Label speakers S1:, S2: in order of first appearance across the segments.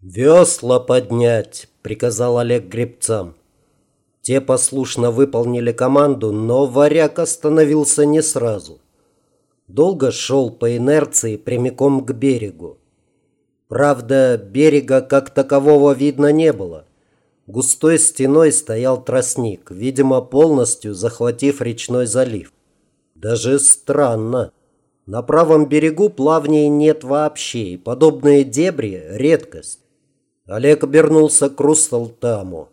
S1: «Весла поднять!» – приказал Олег гребцам. Те послушно выполнили команду, но варяг остановился не сразу. Долго шел по инерции прямиком к берегу. Правда, берега как такового видно не было. Густой стеной стоял тростник, видимо, полностью захватив речной залив. Даже странно. На правом берегу плавней нет вообще, и подобные дебри – редкость. Олег обернулся к Русталтаму.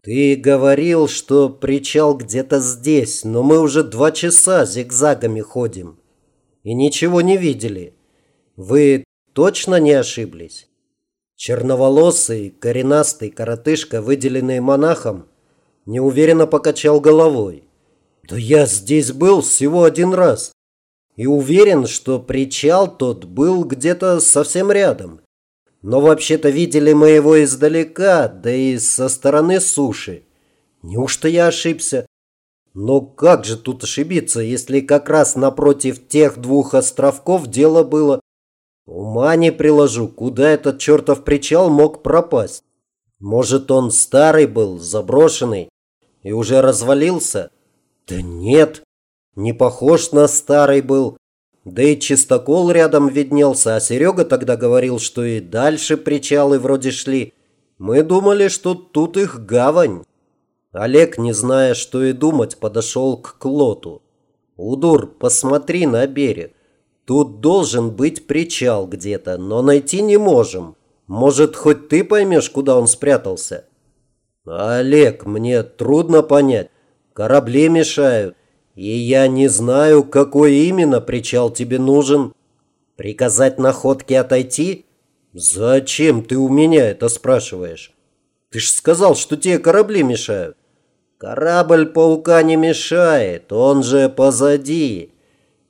S1: «Ты говорил, что причал где-то здесь, но мы уже два часа зигзагами ходим и ничего не видели. Вы точно не ошиблись?» Черноволосый, коренастый коротышка, выделенный монахом, неуверенно покачал головой. «Да я здесь был всего один раз и уверен, что причал тот был где-то совсем рядом. Но вообще-то видели мы его издалека, да и со стороны суши. Неужто я ошибся? Но как же тут ошибиться, если как раз напротив тех двух островков дело было? Ума не приложу, куда этот чертов причал мог пропасть. Может, он старый был, заброшенный и уже развалился? Да нет, не похож на старый был. Да и чистокол рядом виднелся, а Серега тогда говорил, что и дальше причалы вроде шли. Мы думали, что тут их гавань. Олег, не зная, что и думать, подошел к Клоту. «Удур, посмотри на берег. Тут должен быть причал где-то, но найти не можем. Может, хоть ты поймешь, куда он спрятался?» «Олег, мне трудно понять. Корабли мешают. И я не знаю, какой именно причал тебе нужен. Приказать находке отойти? Зачем ты у меня это спрашиваешь? Ты ж сказал, что те корабли мешают. Корабль паука не мешает, он же позади.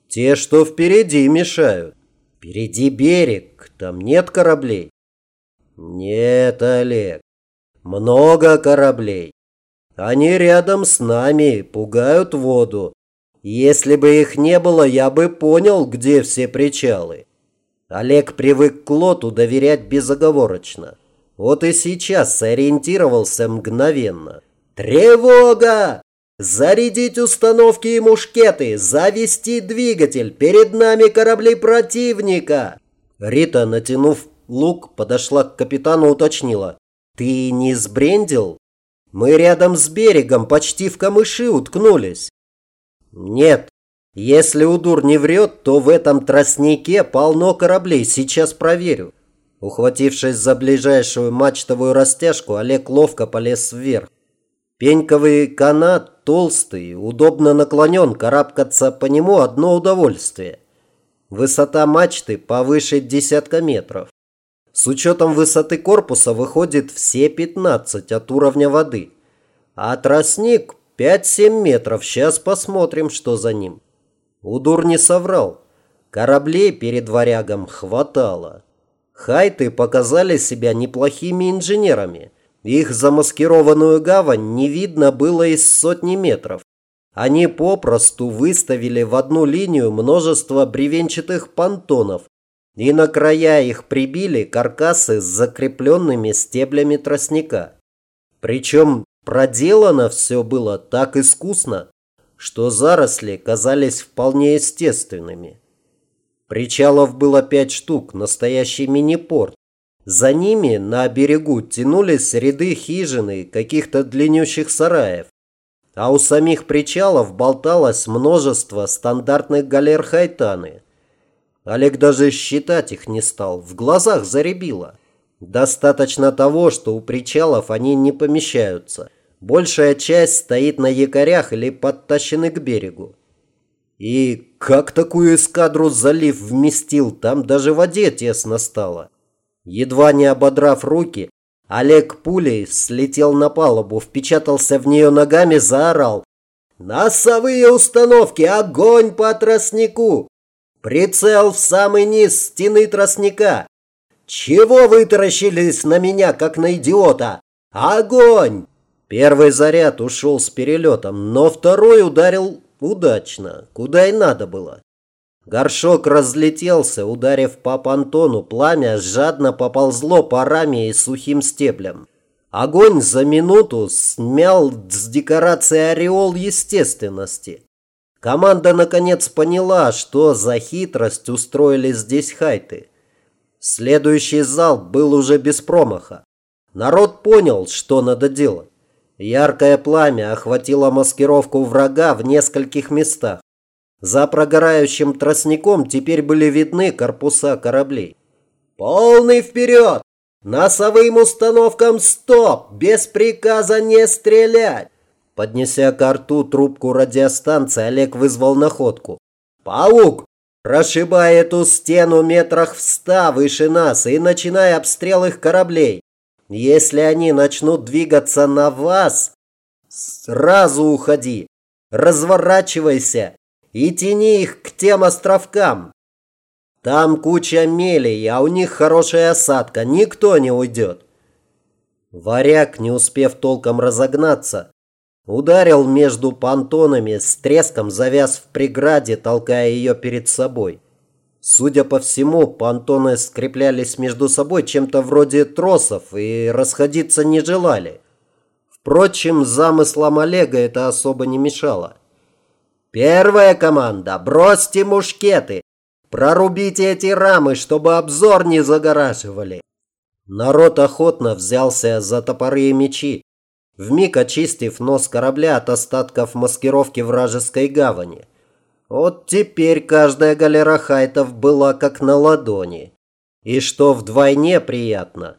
S1: Те, что впереди, мешают. Впереди берег, там нет кораблей. Нет, Олег, много кораблей. Они рядом с нами, пугают воду. Если бы их не было, я бы понял, где все причалы. Олег привык к лоту доверять безоговорочно. Вот и сейчас сориентировался мгновенно. «Тревога! Зарядить установки и мушкеты! Завести двигатель! Перед нами корабли противника!» Рита, натянув лук, подошла к капитану уточнила. «Ты не сбрендил?» Мы рядом с берегом, почти в камыши уткнулись. Нет, если Удур не врет, то в этом тростнике полно кораблей, сейчас проверю. Ухватившись за ближайшую мачтовую растяжку, Олег ловко полез вверх. Пеньковый канат толстый, удобно наклонен, карабкаться по нему одно удовольствие. Высота мачты повыше десятка метров. С учетом высоты корпуса выходит все 15 от уровня воды. А тростник 5-7 метров. Сейчас посмотрим, что за ним. Удур не соврал. Кораблей перед варягом хватало. Хайты показали себя неплохими инженерами. Их замаскированную гавань не видно было из сотни метров. Они попросту выставили в одну линию множество бревенчатых понтонов, и на края их прибили каркасы с закрепленными стеблями тростника. Причем проделано все было так искусно, что заросли казались вполне естественными. Причалов было пять штук, настоящий мини-порт. За ними на берегу тянулись ряды хижин и каких-то длиннющих сараев. А у самих причалов болталось множество стандартных галер Хайтаны – Олег даже считать их не стал, в глазах заребило. Достаточно того, что у причалов они не помещаются. Большая часть стоит на якорях или подтащены к берегу. И как такую эскадру залив вместил, там даже воде тесно стало. Едва не ободрав руки, Олег пулей слетел на палубу, впечатался в нее ногами, заорал. «Носовые установки! Огонь по тростнику!» Прицел в самый низ стены тростника. Чего вытаращились на меня, как на идиота? Огонь! Первый заряд ушел с перелетом, но второй ударил удачно, куда и надо было. Горшок разлетелся, ударив по понтону, пламя жадно поползло по раме и сухим стеблям. Огонь за минуту смял с декорации ореол естественности. Команда наконец поняла, что за хитрость устроили здесь хайты. Следующий залп был уже без промаха. Народ понял, что надо делать. Яркое пламя охватило маскировку врага в нескольких местах. За прогорающим тростником теперь были видны корпуса кораблей. «Полный вперед! Носовым установкам стоп! Без приказа не стрелять!» Поднеся к рту трубку радиостанции, Олег вызвал находку. «Паук, прошибай эту стену метрах в ста выше нас и начинай обстрел их кораблей. Если они начнут двигаться на вас, сразу уходи, разворачивайся и тяни их к тем островкам. Там куча мелей, а у них хорошая осадка, никто не уйдет. Варяг, не успев толком разогнаться, ударил между понтонами, с треском завяз в преграде, толкая ее перед собой. Судя по всему, понтоны скреплялись между собой чем-то вроде тросов и расходиться не желали. Впрочем, замыслам Олега это особо не мешало. Первая команда. Бросьте мушкеты. Прорубите эти рамы, чтобы обзор не загораживали. Народ охотно взялся за топоры и мечи, вмиг очистив нос корабля от остатков маскировки вражеской гавани. Вот теперь каждая галера хайтов была как на ладони. И что вдвойне приятно,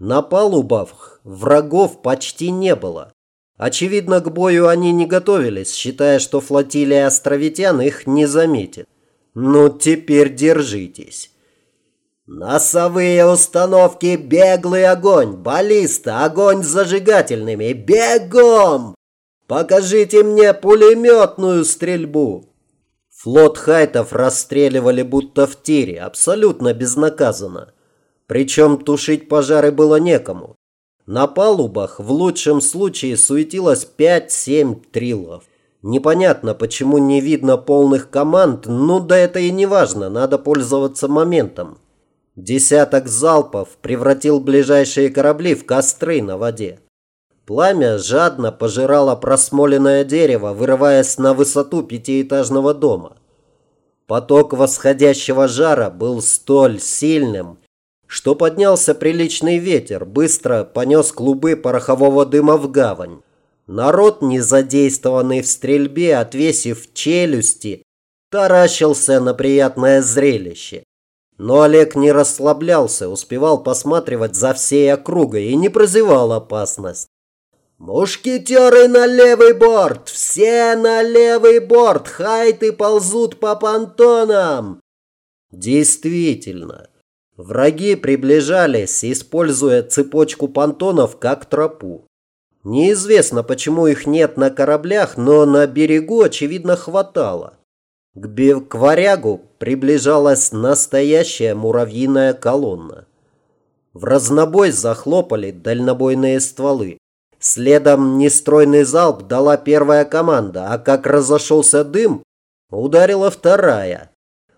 S1: на палубах врагов почти не было. Очевидно, к бою они не готовились, считая, что флотилия островитян их не заметит. Ну, теперь держитесь. Носовые установки, беглый огонь, баллиста, огонь с зажигательными, бегом! Покажите мне пулеметную стрельбу. Флот хайтов расстреливали будто в тире, абсолютно безнаказанно. Причем тушить пожары было некому. На палубах в лучшем случае суетилось 5-7 триллов. Непонятно, почему не видно полных команд, ну да это и не важно, надо пользоваться моментом. Десяток залпов превратил ближайшие корабли в костры на воде. Пламя жадно пожирало просмоленное дерево, вырываясь на высоту пятиэтажного дома. Поток восходящего жара был столь сильным, что поднялся приличный ветер, быстро понес клубы порохового дыма в гавань. Народ, не задействованный в стрельбе, отвесив челюсти, таращился на приятное зрелище. Но Олег не расслаблялся, успевал посматривать за всей округой и не прозевал опасность. «Мушкетеры на левый борт! Все на левый борт! Хайты ползут по понтонам!» Действительно, Враги приближались, используя цепочку понтонов как тропу. Неизвестно, почему их нет на кораблях, но на берегу, очевидно, хватало. К, к варягу приближалась настоящая муравьиная колонна. В разнобой захлопали дальнобойные стволы. Следом нестройный залп дала первая команда, а как разошелся дым, ударила вторая.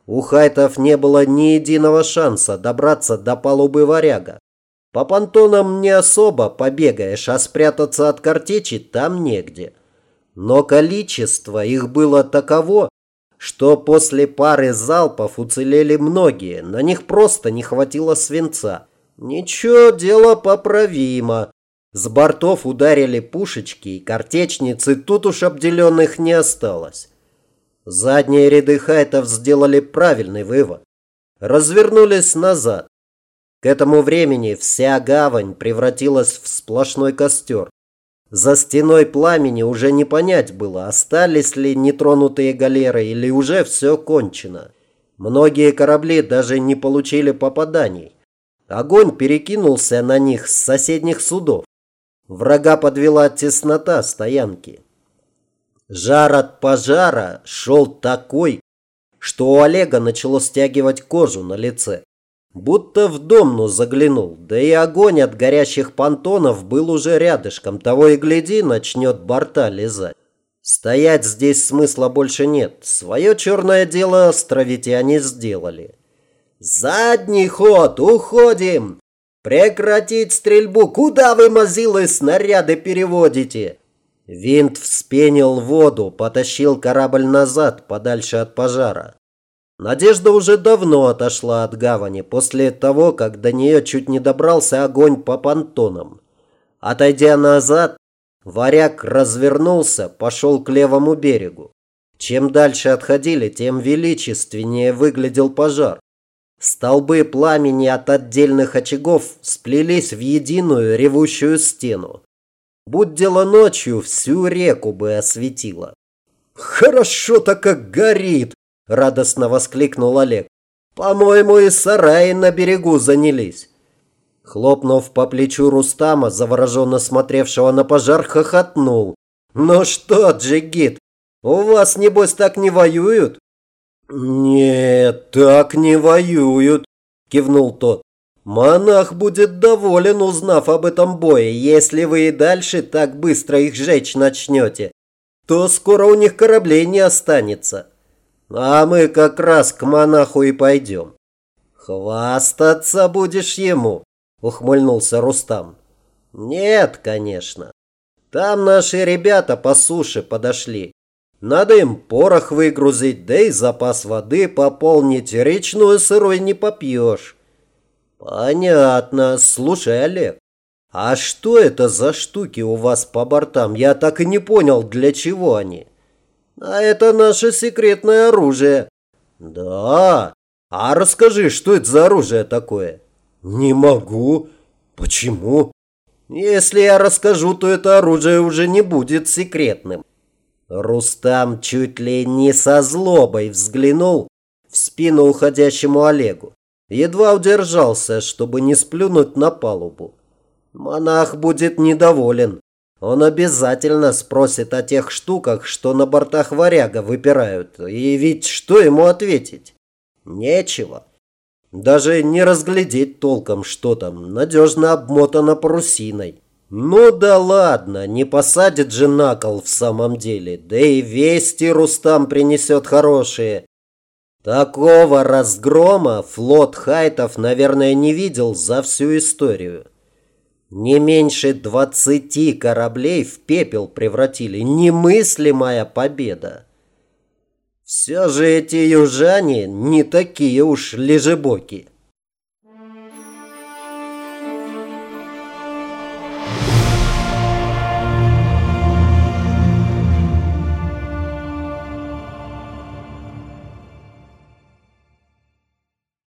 S1: У хайтов не было ни единого шанса добраться до палубы варяга. По понтонам не особо побегаешь, а спрятаться от картечи там негде. Но количество их было таково, что после пары залпов уцелели многие, на них просто не хватило свинца. Ничего, дело поправимо. С бортов ударили пушечки, и картечницы тут уж обделенных не осталось. Задние ряды хайтов сделали правильный вывод. Развернулись назад. К этому времени вся гавань превратилась в сплошной костер. За стеной пламени уже не понять было, остались ли нетронутые галеры или уже все кончено. Многие корабли даже не получили попаданий. Огонь перекинулся на них с соседних судов. Врага подвела теснота стоянки. Жар от пожара шел такой, что у Олега начало стягивать кожу на лице. Будто в домну заглянул, да и огонь от горящих понтонов был уже рядышком, того и гляди, начнет борта лизать. Стоять здесь смысла больше нет. Свое черное дело островитяне сделали. «Задний ход! Уходим! Прекратить стрельбу! Куда вы, мазилы, снаряды переводите?» Винт вспенил воду, потащил корабль назад, подальше от пожара. Надежда уже давно отошла от гавани, после того, как до нее чуть не добрался огонь по понтонам. Отойдя назад, Варяг развернулся, пошел к левому берегу. Чем дальше отходили, тем величественнее выглядел пожар. Столбы пламени от отдельных очагов сплелись в единую ревущую стену. Будь дело ночью, всю реку бы осветило. «Хорошо-то как горит!» – радостно воскликнул Олег. «По-моему, и сараи на берегу занялись». Хлопнув по плечу Рустама, завороженно смотревшего на пожар, хохотнул. «Ну что, Джигит, у вас, небось, так не воюют?» «Нет, так не воюют», – кивнул тот. «Монах будет доволен, узнав об этом бое. Если вы и дальше так быстро их жечь начнете, то скоро у них кораблей не останется. А мы как раз к монаху и пойдем. Хвастаться будешь ему» ухмыльнулся Рустам. Нет, конечно. Там наши ребята по суше подошли. Надо им порох выгрузить, да и запас воды пополнить. Речную сырой не попьешь. Понятно. Слушай, Олег, а что это за штуки у вас по бортам? Я так и не понял, для чего они. А это наше секретное оружие. Да? А расскажи, что это за оружие такое? «Не могу. Почему?» «Если я расскажу, то это оружие уже не будет секретным». Рустам чуть ли не со злобой взглянул в спину уходящему Олегу. Едва удержался, чтобы не сплюнуть на палубу. Монах будет недоволен. Он обязательно спросит о тех штуках, что на бортах варяга выпирают. И ведь что ему ответить? Нечего. Даже не разглядеть толком, что там, надежно обмотано парусиной. Ну да ладно, не посадит же на кол в самом деле, да и вести Рустам принесет хорошие. Такого разгрома флот хайтов, наверное, не видел за всю историю. Не меньше двадцати кораблей в пепел превратили. Немыслимая победа. Все же эти южане не такие уж лежебоки.